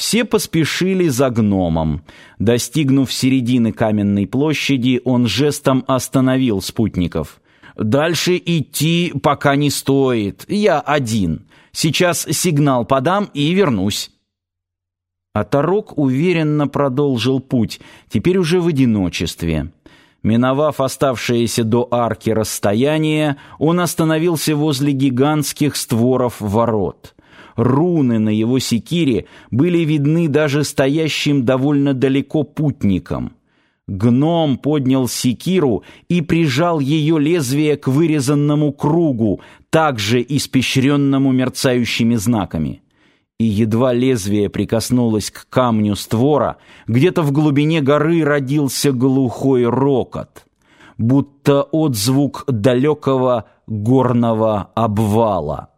Все поспешили за гномом. Достигнув середины каменной площади, он жестом остановил спутников. «Дальше идти пока не стоит. Я один. Сейчас сигнал подам и вернусь». А Тарок уверенно продолжил путь, теперь уже в одиночестве. Миновав оставшееся до арки расстояние, он остановился возле гигантских створов ворот. Руны на его секире были видны даже стоящим довольно далеко путникам. Гном поднял секиру и прижал ее лезвие к вырезанному кругу, также испещренному мерцающими знаками и едва лезвие прикоснулось к камню створа, где-то в глубине горы родился глухой рокот, будто отзвук далекого горного обвала.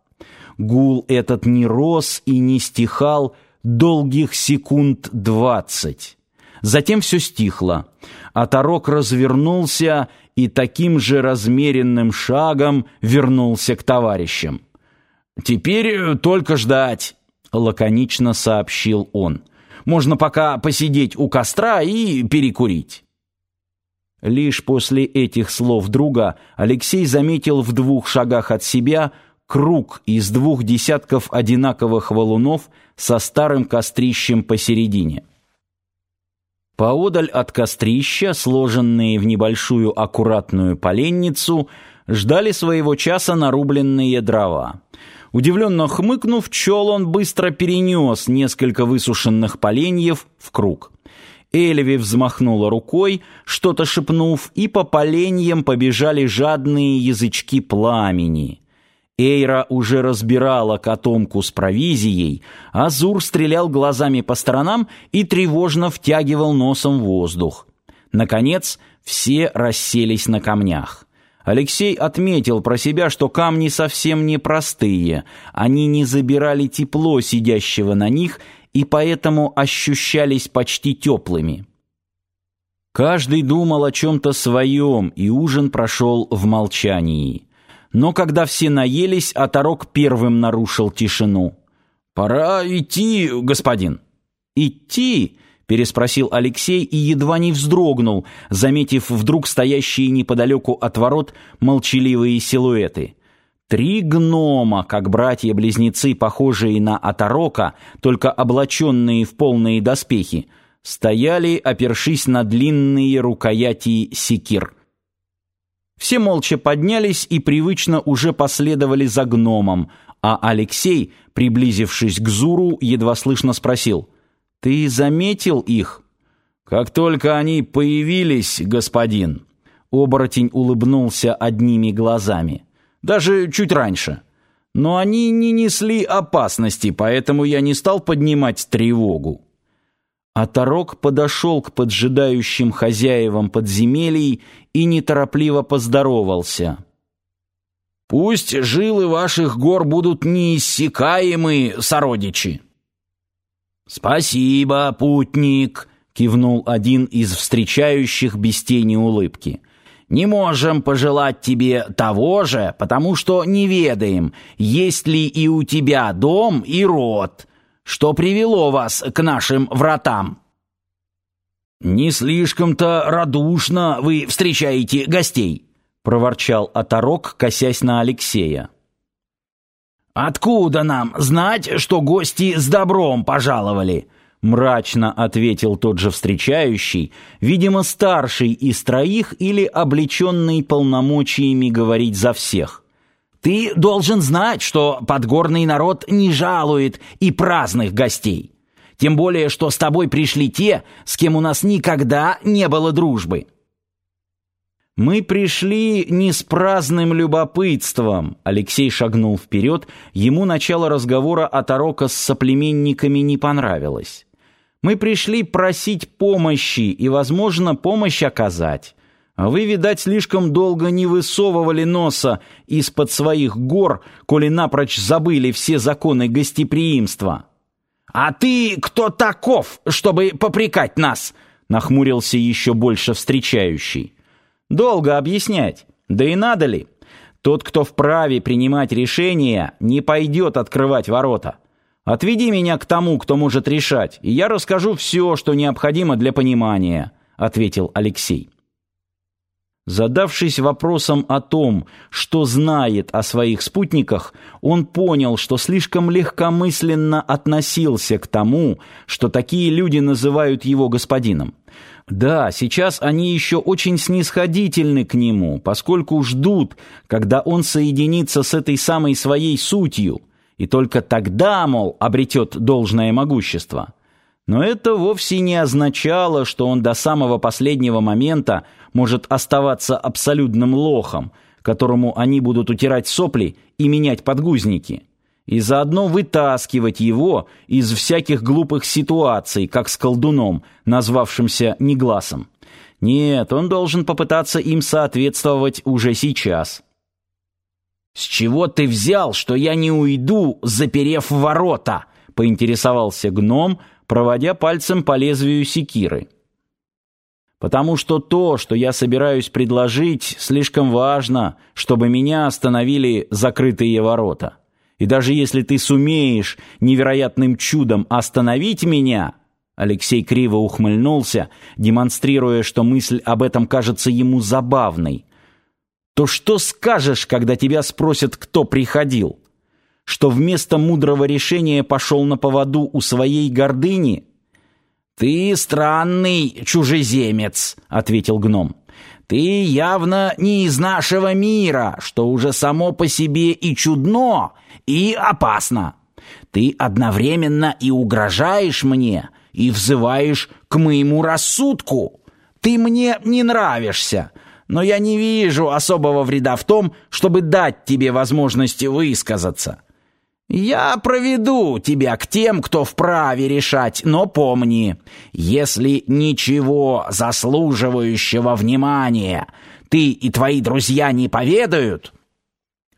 Гул этот не рос и не стихал долгих секунд двадцать. Затем все стихло, Тарок развернулся и таким же размеренным шагом вернулся к товарищам. «Теперь только ждать» лаконично сообщил он. Можно пока посидеть у костра и перекурить. Лишь после этих слов друга Алексей заметил в двух шагах от себя круг из двух десятков одинаковых валунов со старым кострищем посередине. Поодаль от кострища, сложенные в небольшую аккуратную поленницу, ждали своего часа нарубленные дрова. Удивленно хмыкнув, чел он быстро перенес несколько высушенных поленьев в круг. Эльви взмахнула рукой, что-то шепнув, и по поленьям побежали жадные язычки пламени. Эйра уже разбирала котомку с провизией, а Зур стрелял глазами по сторонам и тревожно втягивал носом воздух. Наконец, все расселись на камнях. Алексей отметил про себя, что камни совсем не простые, они не забирали тепло сидящего на них и поэтому ощущались почти теплыми. Каждый думал о чем-то своем, и ужин прошел в молчании. Но когда все наелись, Оторок первым нарушил тишину. «Пора идти, господин». «Идти?» переспросил Алексей и едва не вздрогнул, заметив вдруг стоящие неподалеку от ворот молчаливые силуэты. Три гнома, как братья-близнецы, похожие на оторока, только облаченные в полные доспехи, стояли, опершись на длинные рукояти секир. Все молча поднялись и привычно уже последовали за гномом, а Алексей, приблизившись к Зуру, едва слышно спросил — ты заметил их? Как только они появились, господин. Оборотень улыбнулся одними глазами. Даже чуть раньше. Но они не несли опасности, поэтому я не стал поднимать тревогу. А Тарок подошел к поджидающим хозяевам подземелий и неторопливо поздоровался. «Пусть жилы ваших гор будут неиссякаемы, сородичи!» «Спасибо, путник!» — кивнул один из встречающих без тени улыбки. «Не можем пожелать тебе того же, потому что не ведаем, есть ли и у тебя дом и род, что привело вас к нашим вратам». «Не слишком-то радушно вы встречаете гостей», — проворчал оторок, косясь на Алексея. «Откуда нам знать, что гости с добром пожаловали?» Мрачно ответил тот же встречающий, видимо, старший из троих или облеченный полномочиями говорить за всех. «Ты должен знать, что подгорный народ не жалует и праздных гостей. Тем более, что с тобой пришли те, с кем у нас никогда не было дружбы». Мы пришли не с праздным любопытством. Алексей шагнул вперед. Ему начало разговора о Тарока с соплеменниками не понравилось. Мы пришли просить помощи и, возможно, помощь оказать. А вы, видать, слишком долго не высовывали носа из-под своих гор, коли напрочь забыли все законы гостеприимства. «А ты кто таков, чтобы попрекать нас?» — нахмурился еще больше встречающий. Долго объяснять. Да и надо ли? Тот, кто вправе принимать решения, не пойдет открывать ворота. Отведи меня к тому, кто может решать, и я расскажу все, что необходимо для понимания», — ответил Алексей. Задавшись вопросом о том, что знает о своих спутниках, он понял, что слишком легкомысленно относился к тому, что такие люди называют его господином. Да, сейчас они еще очень снисходительны к нему, поскольку ждут, когда он соединится с этой самой своей сутью, и только тогда, мол, обретет должное могущество. Но это вовсе не означало, что он до самого последнего момента может оставаться абсолютным лохом, которому они будут утирать сопли и менять подгузники, и заодно вытаскивать его из всяких глупых ситуаций, как с колдуном, назвавшимся Негласом. Нет, он должен попытаться им соответствовать уже сейчас. «С чего ты взял, что я не уйду, заперев ворота?» — поинтересовался гном, проводя пальцем по лезвию секиры. «Потому что то, что я собираюсь предложить, слишком важно, чтобы меня остановили закрытые ворота. И даже если ты сумеешь невероятным чудом остановить меня...» Алексей криво ухмыльнулся, демонстрируя, что мысль об этом кажется ему забавной. «То что скажешь, когда тебя спросят, кто приходил?» что вместо мудрого решения пошел на поводу у своей гордыни? «Ты странный чужеземец», — ответил гном. «Ты явно не из нашего мира, что уже само по себе и чудно, и опасно. Ты одновременно и угрожаешь мне, и взываешь к моему рассудку. Ты мне не нравишься, но я не вижу особого вреда в том, чтобы дать тебе возможность высказаться. Я проведу тебя к тем, кто вправе решать, но помни, если ничего заслуживающего внимания ты и твои друзья не поведают,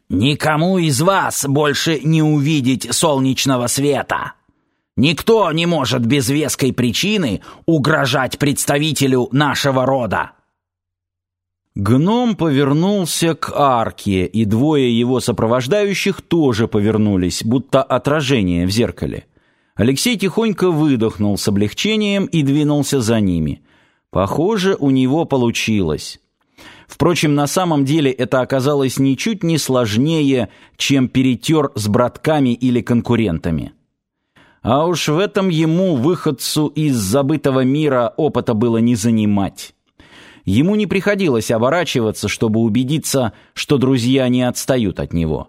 никому из вас больше не увидеть солнечного света. Никто не может без веской причины угрожать представителю нашего рода. Гном повернулся к арке, и двое его сопровождающих тоже повернулись, будто отражение в зеркале. Алексей тихонько выдохнул с облегчением и двинулся за ними. Похоже, у него получилось. Впрочем, на самом деле это оказалось ничуть не сложнее, чем перетер с братками или конкурентами. А уж в этом ему, выходцу из забытого мира, опыта было не занимать. Ему не приходилось оборачиваться, чтобы убедиться, что друзья не отстают от него.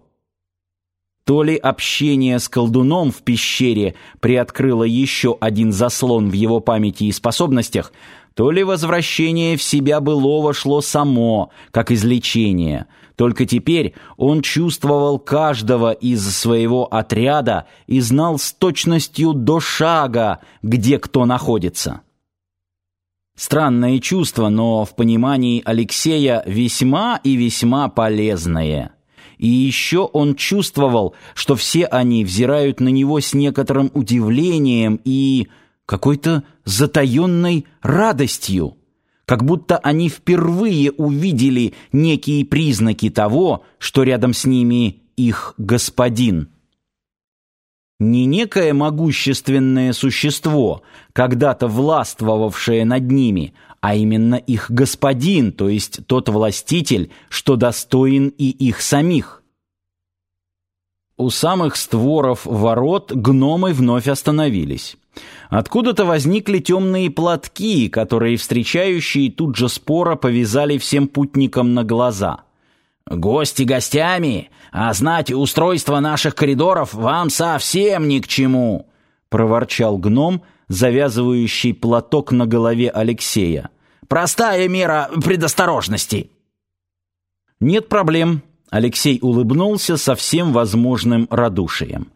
То ли общение с колдуном в пещере приоткрыло еще один заслон в его памяти и способностях, то ли возвращение в себя былого шло само, как излечение. Только теперь он чувствовал каждого из своего отряда и знал с точностью до шага, где кто находится. Странное чувство, но в понимании Алексея весьма и весьма полезное. И еще он чувствовал, что все они взирают на него с некоторым удивлением и какой-то затаенной радостью, как будто они впервые увидели некие признаки того, что рядом с ними их господин не некое могущественное существо, когда-то властвовавшее над ними, а именно их господин, то есть тот властитель, что достоин и их самих. У самых створов ворот гномы вновь остановились. Откуда-то возникли темные платки, которые встречающие тут же споро повязали всем путникам на глаза. «Гости гостями, а знать устройство наших коридоров вам совсем ни к чему!» — проворчал гном, завязывающий платок на голове Алексея. «Простая мера предосторожности!» «Нет проблем», — Алексей улыбнулся со всем возможным радушием.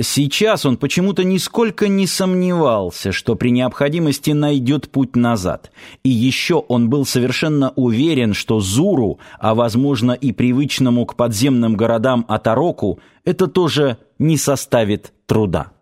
Сейчас он почему-то нисколько не сомневался, что при необходимости найдет путь назад. И еще он был совершенно уверен, что Зуру, а возможно и привычному к подземным городам Атароку, это тоже не составит труда.